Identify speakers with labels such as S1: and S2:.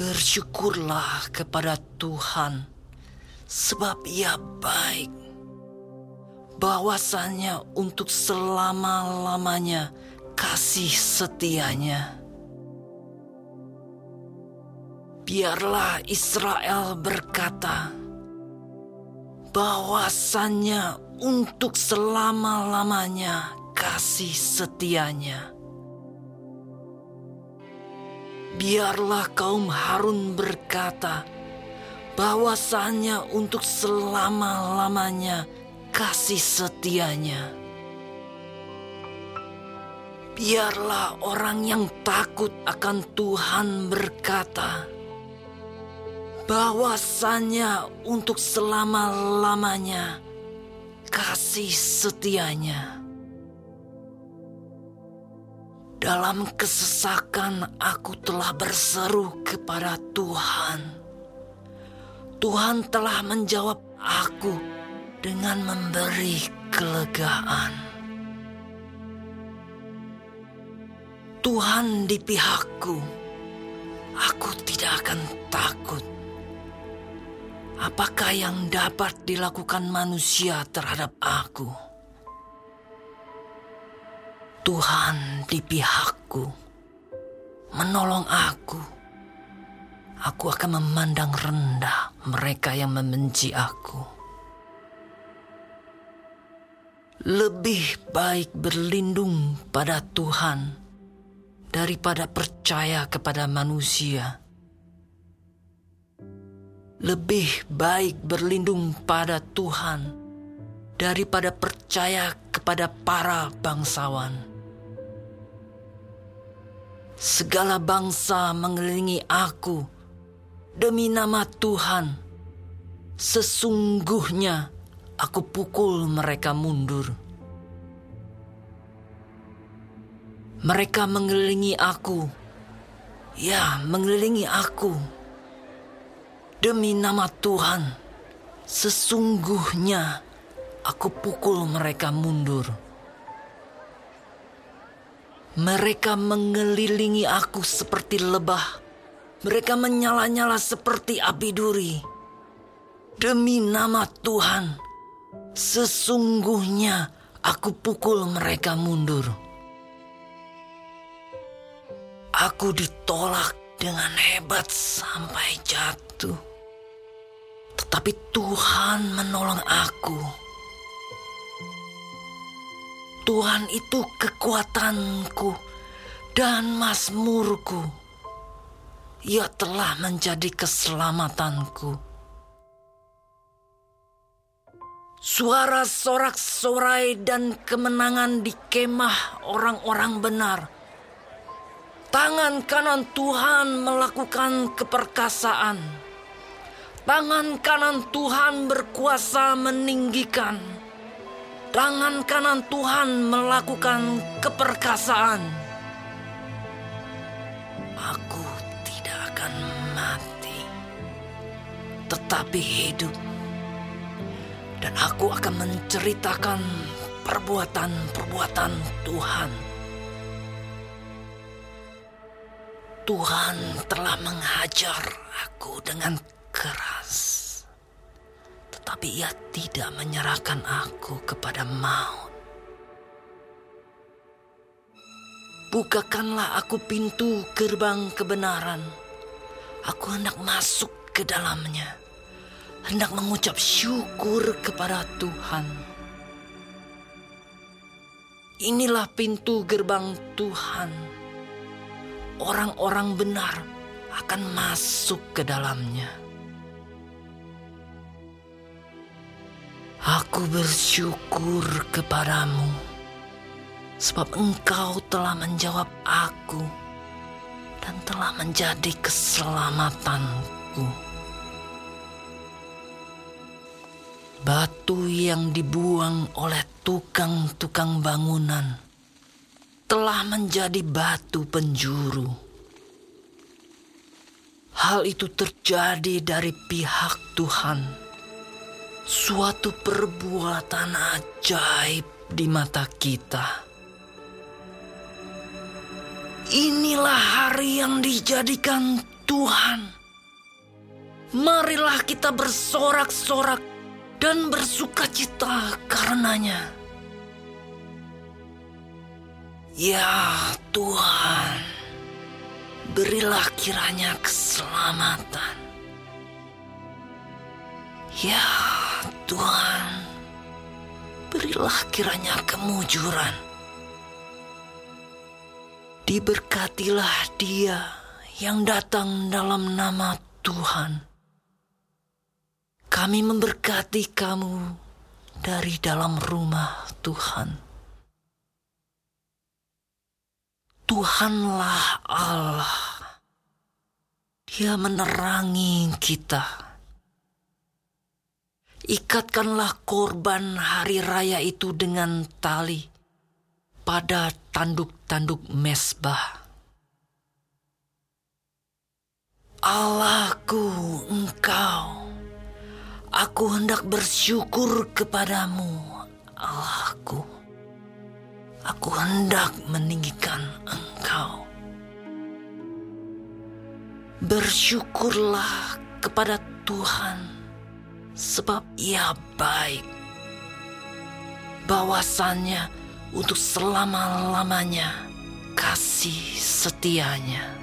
S1: Bersyukurlah kepada Tuhan, sebab Ia baik. Bahwasanya untuk selama-lamanya kasih setianya. Biarlah Israel berkata, bahwasannya untuk selama-lamanya kasih setianya. Biarlah kaum Harun berkata, bahwasannya untuk selama-lamanya kasih setianya. Biarlah orang yang takut akan Tuhan berkata, bahwasannya untuk selama-lamanya kasih setianya. Dalam kesesakan aku telah berseru kepada Tuhan. Tuhan telah menjawab aku dengan memberi kelegaan. Tuhan di pihakku, aku tidak akan takut. Apakah yang dapat dilakukan manusia terhadap aku? Tuhan di pihakku, menolong aku. Aku akan memandang rendah mereka yang membenci aku. Lebih baik berlindung pada Tuhan daripada percaya kepada manusia lebih baik berlindung pada Tuhan daripada percaya kepada para bangsawan. Segala bangsa mengelilingi aku demi nama Tuhan. Sesungguhnya aku pukul mereka mundur. Mereka mengelilingi aku, ya, mengelilingi aku Demi nama Tuhan, sesungguhnya aku pukul mereka mundur. Mereka mengelilingi aku seperti lebah. Mereka menyala-nyala seperti api duri. Demi nama Tuhan, sesungguhnya aku pukul mereka mundur. Aku ditolak dengan hebat sampai jatuh tapi Tuhan menolong aku. Tuhan itu kekuatanku dan masmurku. Ia telah menjadi keselamatanku. Suara sorak-sorai dan kemenangan di kemah orang-orang benar. Tangan kanan Tuhan melakukan keperkasaan Tangan kanan Tuhan berkuasa meninggikan. Tangan kanan Tuhan melakukan keperkasaan. Aku tidak akan mati, tetapi hidup. Dan aku akan menceritakan perbuatan-perbuatan Tuhan. Tuhan telah menghajar aku dengan keras. Tetapi ia tidak menyerahkan aku kepada maut. Bukakanlah aku pintu gerbang kebenaran. Aku hendak masuk ke dalamnya. Hendak mengucap syukur kepada Tuhan. Inilah pintu gerbang Tuhan. Orang-orang benar akan masuk ke dalamnya. Aku bersyukur kepadamu, sebab engkau telah menjawab aku dan telah menjadi keselamatanku. Batu yang dibuang oleh tukang-tukang bangunan telah menjadi batu penjuru. Hal itu terjadi dari pihak Tuhan suatu perbuatan ajaib di mata kita. Inilah hari yang dijadikan Tuhan. Marilah kita bersorak-sorak dan bersuka cita karenanya. Ya Tuhan, berilah kiranya keselamatan. Ya Tuhan, berilah kiranya kemujuran. Diberkatilah dia yang datang dalam nama Tuhan. Kami memberkati kamu dari dalam rumah Tuhan. Tuhanlah Allah. Dia menerangi kita. Ikatkanlah korban hari raya itu dengan tali pada tanduk-tanduk mesbah. Allahku engkau, aku hendak bersyukur kepadamu, Allahku. Aku hendak meninggikan engkau. Bersyukurlah kepada Tuhan, sebab ia baik. Bahwasannya untuk selama-lamanya kasih setianya.